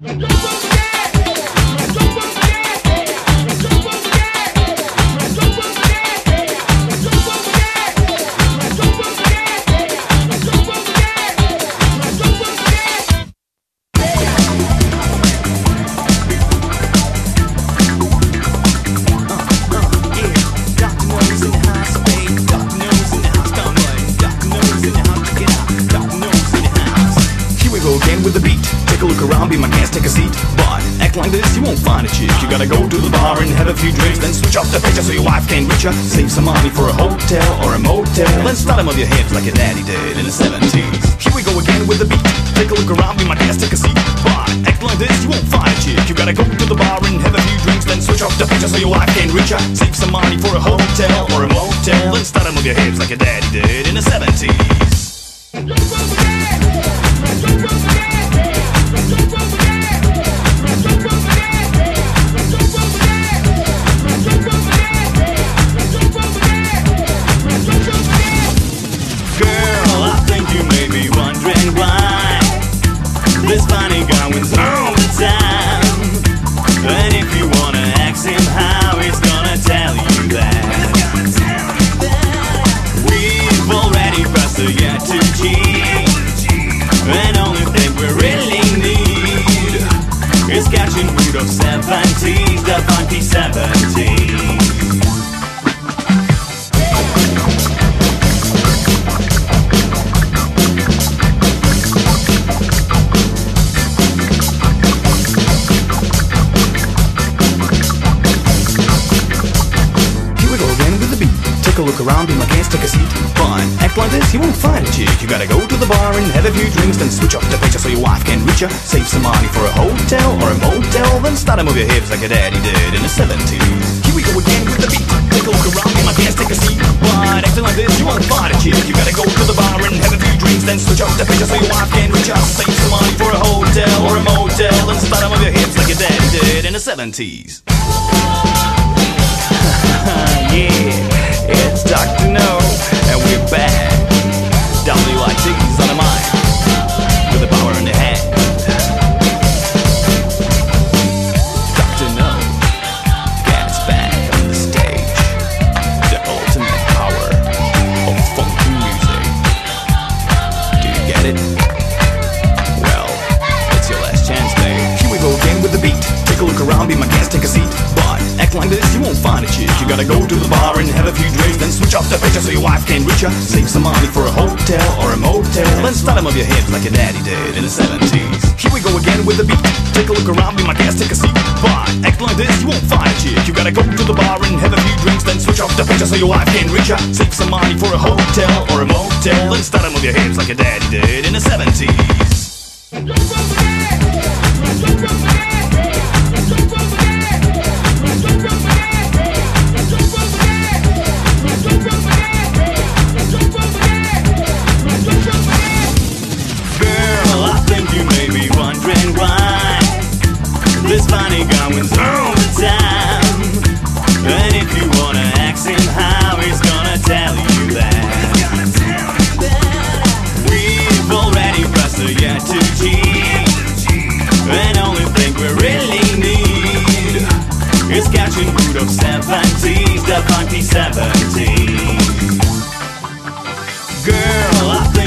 Here Take a look around, be my guest, take a seat. But act like this, you won't find a chick. You gotta go to the bar and have a few drinks, then switch off the picture so your wife can't reach ya. Save some money for a hotel or a motel, then start 'em of your hips like your daddy did in the 70s. Here we go again with the beat. Take a look around, be my guest, take a seat. But act like this, you won't find a chick. You gotta go to the bar and have a few drinks, then switch off the picture so your wife can't reach ya. Save some money for a hotel or a motel, then start 'em of your hips like your daddy did in the 70s. 27, Take a look around, be my guest, take a seat. Fine, act like this, you won't find a chick. You gotta go to the bar and have a few drinks, then switch off the picture so your wife can reach ya. Save some money for a hotel or a motel, then start to move your hips like your daddy did in the 70s. Here we go again with the beat. Take a look around, be my guest, take a seat. But acting like this, you won't find a chick. You gotta go to the bar and have a few drinks, then switch off the picture so your wife can reach ya. Save some money for a hotel or a motel, then start to move your hips like your daddy did in the 70s. Yeah, gotta go to the bar and have a few drinks, then switch off the picture so your wife can reach ya. Save some money for a hotel or a motel, then start 'em of your hips like your daddy did in the 70s. Here we go again with the beat. Take a look around, be my guest, take a seat. But act like this, you won't find chick. You gotta go to the bar and have a few drinks, then switch off the picture so your wife can reach ya. Save some money for a hotel or a motel, then start 'em of your hips like your daddy did in the 70s. Catching mood of 70s The funky 70s Girl, I